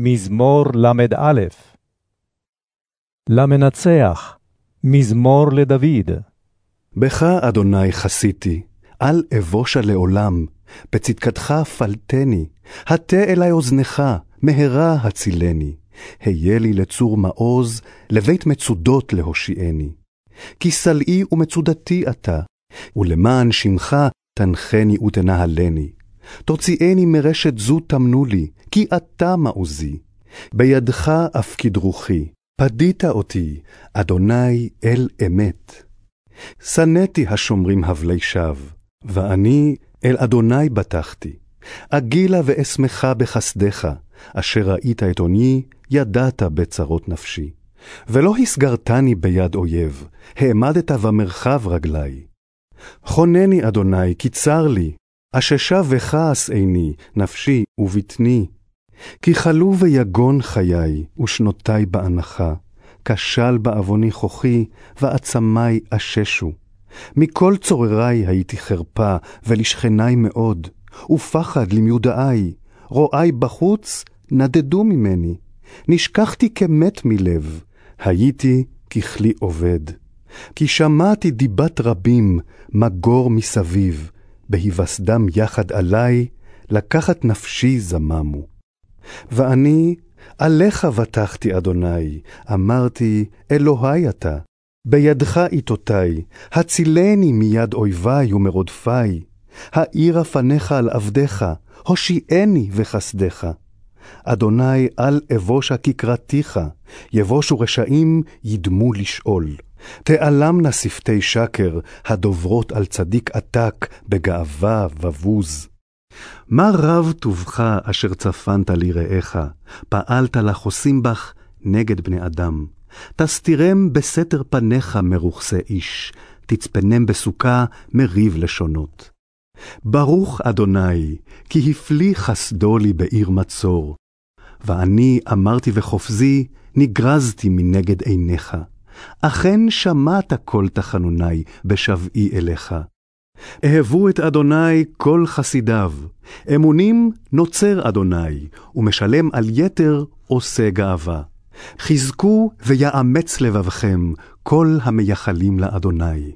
מזמור ל"א. למנצח, מזמור לדוד. בך, אדוני, חסיתי, אל אבושה לעולם, בצדקתך פלטני, הטה אלי אוזנך, מהרה הצילני. היה לי לצור מעוז, לבית מצודות להושיעני. כי סלעי ומצודתי אתה, ולמען שמך תנחני ותנהלני. תוציאני מרשת זו תמנו לי, כי אתה מעוזי. בידך אפקיד רוחי, פדית אותי, אדוני אל אמת. שנאתי השומרים הבלי שווא, ואני אל אדוני בטחתי. אגילה ואשמחה בחסדך, אשר ראית את עוני, ידעת בצרות נפשי. ולא הסגרתני ביד אויב, העמדת במרחב רגלי. חונני, אדוני, כי צר לי, אששה וכעס עיני, נפשי ובטני. כי חלו ויגון חיי, ושנותי באנחה. כשל בעווני כוחי, ועצמי אששו. מכל צוררי הייתי חרפה, ולשכני מאוד, ופחד למיודעי. רואי בחוץ, נדדו ממני. נשכחתי כמת מלב, הייתי ככלי עובד. כי שמעתי דיבת רבים, מגור מסביב, בהיווסדם יחד עלי, לקחת נפשי זממו. ואני, עליך בטחתי, אדוני, אמרתי, אלוהי אתה. בידך איתותי, הצילני מיד אויבי ומרודפי. האירה פניך על עבדיך, הושיעני וחסדך. אדוני, אל אבושה כקראתיך, יבושו רשעים ידמו לשאול. תעלמנה שפתי שקר, הדוברות על צדיק עתק, בגאווה ובוז. מה רב טובך אשר צפנת לרעך, פעלת לחוסים בך נגד בני אדם. תסתירם בסתר פניך מרוכסי איש, תצפנם בסוכה מריב לשונות. ברוך אדוני, כי הפליא חסדו לי בעיר מצור. ואני אמרתי וחופזי, נגרזתי מנגד עיניך. אכן שמעת כל תחנוני בשבעי אליך. אהבו את אדוני כל חסידיו, אמונים נוצר אדוני, ומשלם על יתר עושה גאווה. חזקו ויאמץ לבבכם כל המייחלים לאדוני.